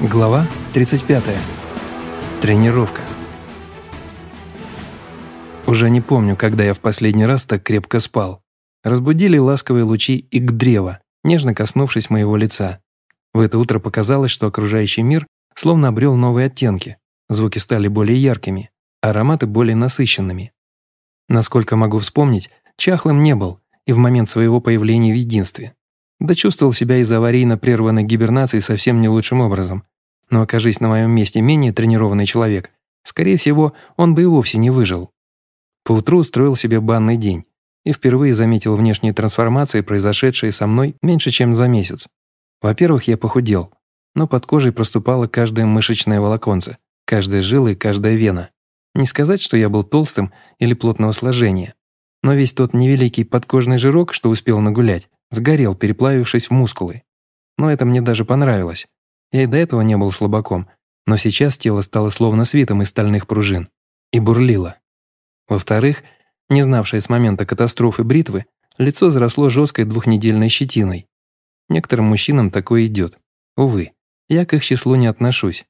Глава 35. Тренировка. Уже не помню, когда я в последний раз так крепко спал. Разбудили ласковые лучи ик древа, нежно коснувшись моего лица. В это утро показалось, что окружающий мир словно обрел новые оттенки. Звуки стали более яркими, ароматы более насыщенными. Насколько могу вспомнить, чахлым не был и в момент своего появления в единстве. Да чувствовал себя из аварийно прерванной гибернации совсем не лучшим образом. Но окажись на моем месте менее тренированный человек, скорее всего, он бы и вовсе не выжил. Поутру устроил себе банный день и впервые заметил внешние трансформации, произошедшие со мной меньше, чем за месяц. Во-первых, я похудел, но под кожей проступало каждое мышечное волоконце, каждая жила и каждая вена. Не сказать, что я был толстым или плотного сложения, но весь тот невеликий подкожный жирок, что успел нагулять, сгорел, переплавившись в мускулы. Но это мне даже понравилось. Я и до этого не был слабаком, но сейчас тело стало словно свитом из стальных пружин. И бурлило. Во-вторых, не знавшее с момента катастрофы бритвы, лицо заросло жесткой двухнедельной щетиной. Некоторым мужчинам такое идет. Увы, я к их числу не отношусь.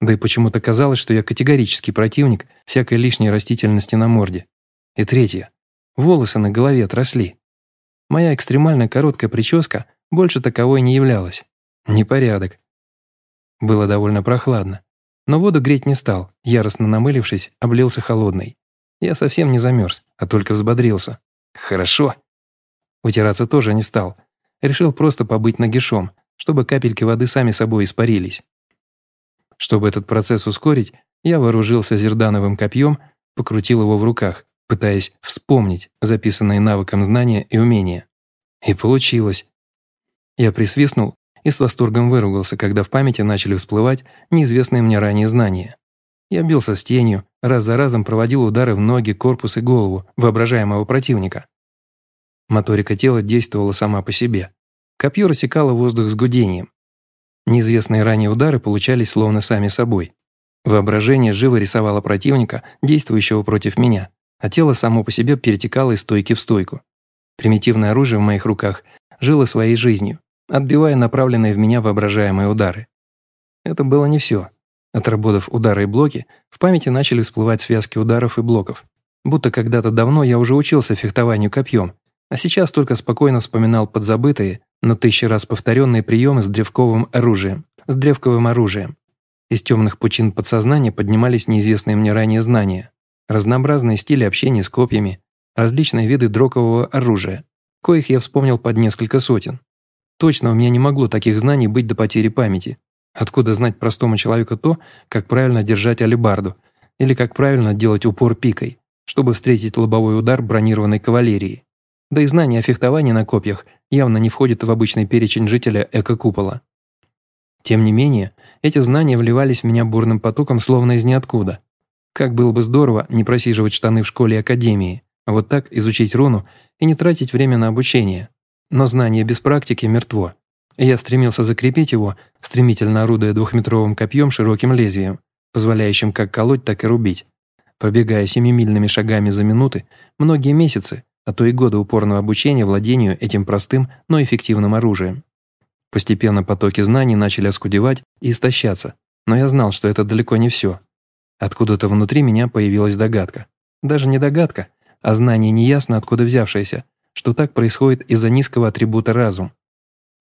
Да и почему-то казалось, что я категорический противник всякой лишней растительности на морде. И третье. Волосы на голове отросли. Моя экстремально короткая прическа больше таковой не являлась. Непорядок. Было довольно прохладно. Но воду греть не стал, яростно намылившись, облился холодной. Я совсем не замерз, а только взбодрился. Хорошо. Вытираться тоже не стал. Решил просто побыть нагишом, чтобы капельки воды сами собой испарились. Чтобы этот процесс ускорить, я вооружился зердановым копьем, покрутил его в руках, пытаясь вспомнить записанные навыком знания и умения. И получилось. Я присвистнул и с восторгом выругался, когда в памяти начали всплывать неизвестные мне ранее знания. Я бился с тенью, раз за разом проводил удары в ноги, корпус и голову воображаемого противника. Моторика тела действовала сама по себе. Копье рассекало воздух с гудением. Неизвестные ранее удары получались словно сами собой. Воображение живо рисовало противника, действующего против меня, а тело само по себе перетекало из стойки в стойку. Примитивное оружие в моих руках жило своей жизнью, отбивая направленные в меня воображаемые удары. Это было не все. Отработав удары и блоки, в памяти начали всплывать связки ударов и блоков. Будто когда-то давно я уже учился фехтованию копьем, а сейчас только спокойно вспоминал подзабытые, но тысячи раз повторенные приемы с древковым оружием, с древковым оружием. Из темных пучин подсознания поднимались неизвестные мне ранее знания, разнообразные стили общения с копьями, различные виды дрокового оружия, коих я вспомнил под несколько сотен. Точно у меня не могло таких знаний быть до потери памяти. Откуда знать простому человеку то, как правильно держать алебарду, или как правильно делать упор пикой, чтобы встретить лобовой удар бронированной кавалерии. Да и знание о фехтовании на копьях явно не входит в обычный перечень жителя эко-купола. Тем не менее, эти знания вливались в меня бурным потоком словно из ниоткуда. Как было бы здорово не просиживать штаны в школе и академии, а вот так изучить руну и не тратить время на обучение. Но знание без практики мертво. Я стремился закрепить его, стремительно орудуя двухметровым копьем широким лезвием, позволяющим как колоть, так и рубить. Пробегая семимильными шагами за минуты, многие месяцы, а то и годы упорного обучения владению этим простым, но эффективным оружием. Постепенно потоки знаний начали оскудевать и истощаться, но я знал, что это далеко не все. Откуда-то внутри меня появилась догадка. Даже не догадка, а знание неясно откуда взявшееся, что так происходит из-за низкого атрибута разум.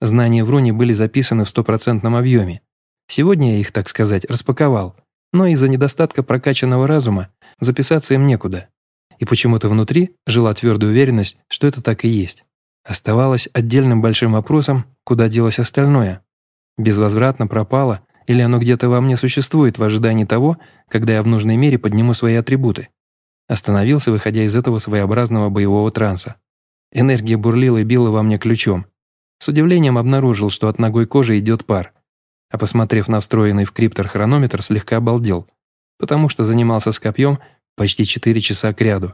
Знания в руне были записаны в стопроцентном объеме. Сегодня я их, так сказать, распаковал, но из-за недостатка прокачанного разума записаться им некуда. И почему-то внутри жила твердая уверенность, что это так и есть. Оставалось отдельным большим вопросом, куда делось остальное. Безвозвратно пропало, или оно где-то во мне существует в ожидании того, когда я в нужной мере подниму свои атрибуты. Остановился, выходя из этого своеобразного боевого транса. Энергия бурлила и била во мне ключом. С удивлением обнаружил, что от ногой кожи идет пар. А посмотрев на встроенный в криптор хронометр, слегка обалдел, потому что занимался с копьем почти 4 часа кряду.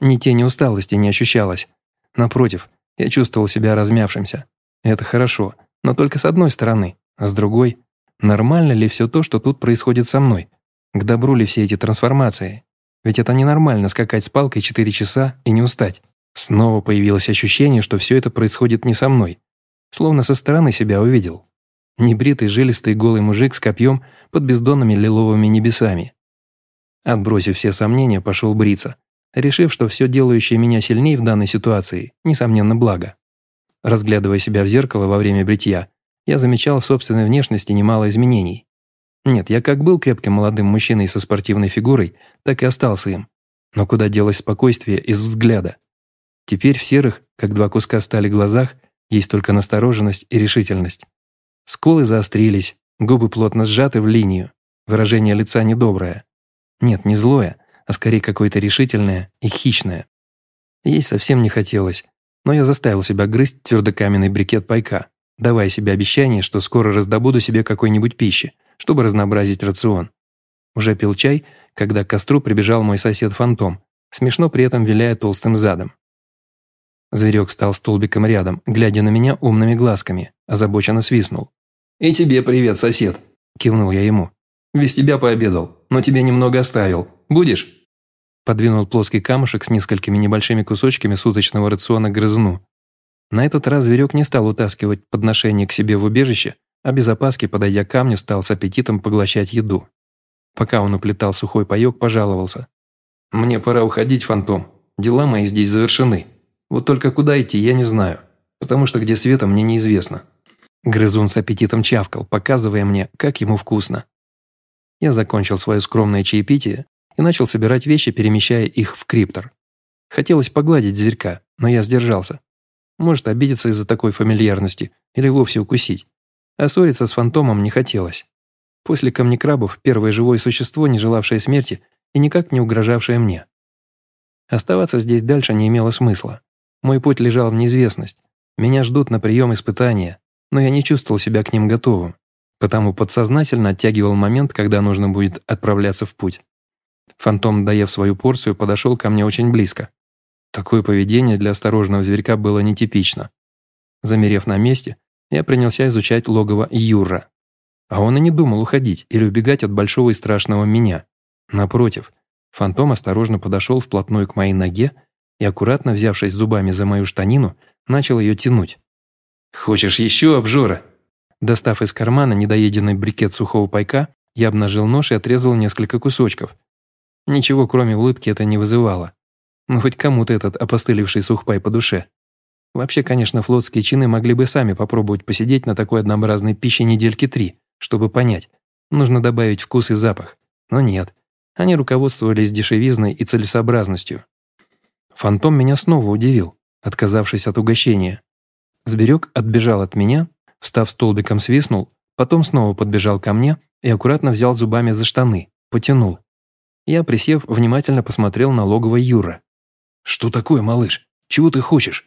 Ни тени усталости не ощущалось. Напротив, я чувствовал себя размявшимся. Это хорошо, но только с одной стороны, а с другой, нормально ли все то, что тут происходит со мной? К добру ли все эти трансформации? Ведь это ненормально скакать с палкой 4 часа и не устать. Снова появилось ощущение, что все это происходит не со мной. Словно со стороны себя увидел. Небритый, жилистый, голый мужик с копьем под бездонными лиловыми небесами. Отбросив все сомнения, пошел бриться, решив, что все делающее меня сильнее в данной ситуации, несомненно, благо. Разглядывая себя в зеркало во время бритья, я замечал в собственной внешности немало изменений. Нет, я как был крепким молодым мужчиной со спортивной фигурой, так и остался им. Но куда делось спокойствие из взгляда? Теперь в серых, как два куска стали глазах, есть только настороженность и решительность. Скулы заострились, губы плотно сжаты в линию, выражение лица недоброе. Нет, не злое, а скорее какое-то решительное и хищное. Есть совсем не хотелось, но я заставил себя грызть твердокаменный брикет пайка, давая себе обещание, что скоро раздобуду себе какой-нибудь пищи, чтобы разнообразить рацион. Уже пил чай, когда к костру прибежал мой сосед-фантом, смешно при этом виляя толстым задом. Зверек стал столбиком рядом, глядя на меня умными глазками, озабоченно свистнул. «И тебе привет, сосед!» – кивнул я ему. «Без тебя пообедал, но тебе немного оставил. Будешь?» Подвинул плоский камушек с несколькими небольшими кусочками суточного рациона грызну. На этот раз зверек не стал утаскивать подношение к себе в убежище, а без опаски, подойдя к камню, стал с аппетитом поглощать еду. Пока он уплетал сухой паёк, пожаловался. «Мне пора уходить, фантом. Дела мои здесь завершены. Вот только куда идти, я не знаю, потому что где света, мне неизвестно». Грызун с аппетитом чавкал, показывая мне, как ему вкусно. Я закончил свое скромное чаепитие и начал собирать вещи, перемещая их в криптор. Хотелось погладить зверька, но я сдержался. Может обидеться из-за такой фамильярности или вовсе укусить. А ссориться с фантомом не хотелось. После камнекрабов первое живое существо, не желавшее смерти и никак не угрожавшее мне. Оставаться здесь дальше не имело смысла. Мой путь лежал в неизвестность. Меня ждут на прием испытания, но я не чувствовал себя к ним готовым, потому подсознательно оттягивал момент, когда нужно будет отправляться в путь. Фантом, доев свою порцию, подошел ко мне очень близко. Такое поведение для осторожного зверька было нетипично. Замерев на месте, я принялся изучать логово Юра. А он и не думал уходить или убегать от большого и страшного меня. Напротив, фантом осторожно подошел вплотную к моей ноге и, аккуратно взявшись зубами за мою штанину, начал ее тянуть. «Хочешь еще, обжора?» Достав из кармана недоеденный брикет сухого пайка, я обнажил нож и отрезал несколько кусочков. Ничего, кроме улыбки, это не вызывало. Но хоть кому-то этот опостылевший сухпай по душе. Вообще, конечно, флотские чины могли бы сами попробовать посидеть на такой однообразной пище недельки три, чтобы понять, нужно добавить вкус и запах. Но нет, они руководствовались дешевизной и целесообразностью. Фантом меня снова удивил, отказавшись от угощения. Сберег отбежал от меня, встав столбиком свистнул, потом снова подбежал ко мне и аккуратно взял зубами за штаны, потянул. Я, присев, внимательно посмотрел на логово Юра. «Что такое, малыш? Чего ты хочешь?»